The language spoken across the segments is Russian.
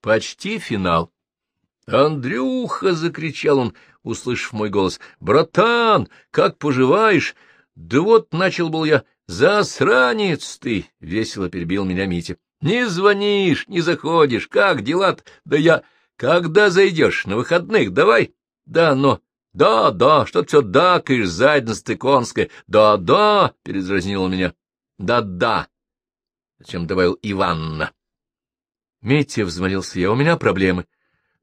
Почти финал. «Андрюха!» — закричал он, услышав мой голос. «Братан, как поживаешь?» «Да вот начал был я. Засранец ты!» — весело перебил меня Митя. «Не звонишь, не заходишь. Как дела-то? Да я... Когда зайдешь? На выходных? Давай?» «Да, но...» «Да, да, что ты все дакаешь, задница конская. Да, да!» — передразнил он меня. «Да, да!» — зачем добавил Иванна. Митя взмолился я. «У меня проблемы».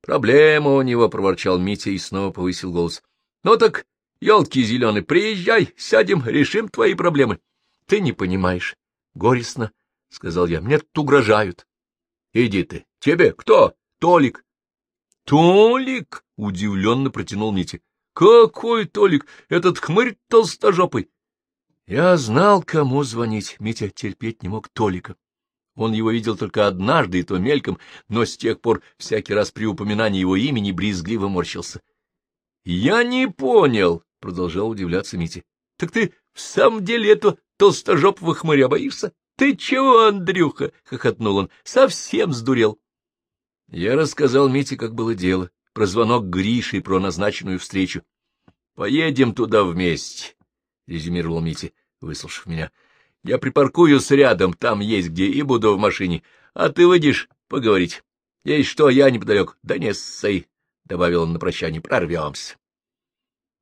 Проблема у него, — проворчал Митя и снова повысил голос. — Ну так, елки зеленые, приезжай, сядем, решим твои проблемы. — Ты не понимаешь. Горестно, — сказал я, — мне тут угрожают. — Иди ты. Тебе кто? Толик. — Толик? — удивленно протянул Митя. — Какой Толик? Этот хмырь толстожопый. Я знал, кому звонить. Митя терпеть не мог Толика. Он его видел только однажды, и то мельком, но с тех пор всякий раз при упоминании его имени брезгливо морщился. — Я не понял, — продолжал удивляться Митя. — Так ты в самом деле этого толстожопого хмыря боишься? Ты чего, Андрюха? — хохотнул он. — Совсем сдурел. Я рассказал Мите, как было дело, про звонок Гриши и про назначенную встречу. — Поедем туда вместе, — резюмировал Митя, выслушав меня. — я припаркуюсь рядом, там есть где, и буду в машине. А ты выйдешь поговорить. Есть что, я неподалеку. Да не ссай, — добавил он на прощание, — прорвемся.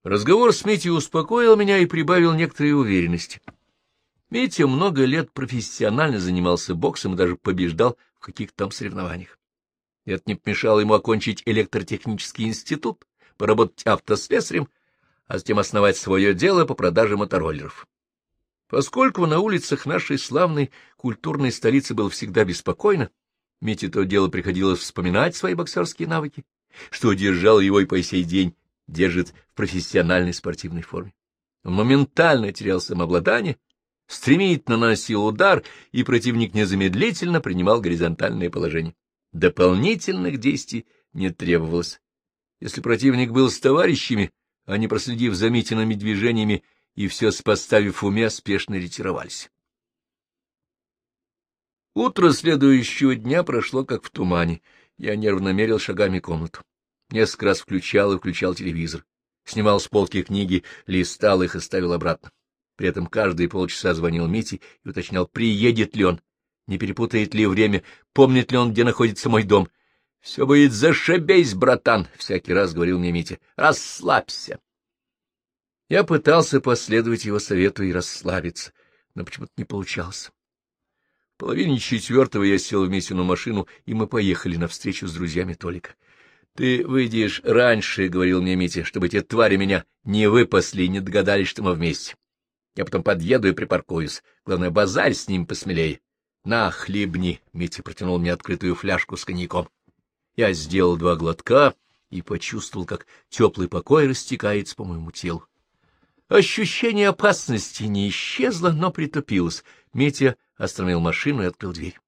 Разговор с Митей успокоил меня и прибавил некоторой уверенности. Митя много лет профессионально занимался боксом и даже побеждал в каких-то там соревнованиях. Это не помешало ему окончить электротехнический институт, поработать автослесарем, а затем основать свое дело по продаже мотороллеров. Поскольку на улицах нашей славной культурной столицы было всегда беспокойно, Мите то дело приходилось вспоминать свои боксерские навыки, что держал его и по сей день держит в профессиональной спортивной форме. Он моментально терял самообладание, стремительно наносил удар, и противник незамедлительно принимал горизонтальное положение. Дополнительных действий не требовалось. Если противник был с товарищами, а не проследив за Митиными движениями, и все споставив в уме, спешно ретировались. Утро следующего дня прошло как в тумане. Я нервно мерил шагами комнату. Несколько раз включал и включал телевизор. Снимал с полки книги, листал их и ставил обратно. При этом каждые полчаса звонил Мите и уточнял, приедет ли он, не перепутает ли время, помнит ли он, где находится мой дом. — Все будет зашибись, братан, — всякий раз говорил мне Митя. — Расслабься. Я пытался последовать его совету и расслабиться, но почему-то не получалось. В половине четвертого я сел в Митину машину, и мы поехали навстречу с друзьями Толика. — Ты выйдешь раньше, — говорил мне Митя, — чтобы эти твари меня не выпасли и не догадались, что мы вместе. Я потом подъеду и припаркуюсь. Главное, базарь с ним посмелее. — На, хлебни! — Митя протянул мне открытую фляжку с коньяком. Я сделал два глотка и почувствовал, как теплый покой растекается по моему телу. Ощущение опасности не исчезло, но притупилось. Митя остановил машину и открыл дверь.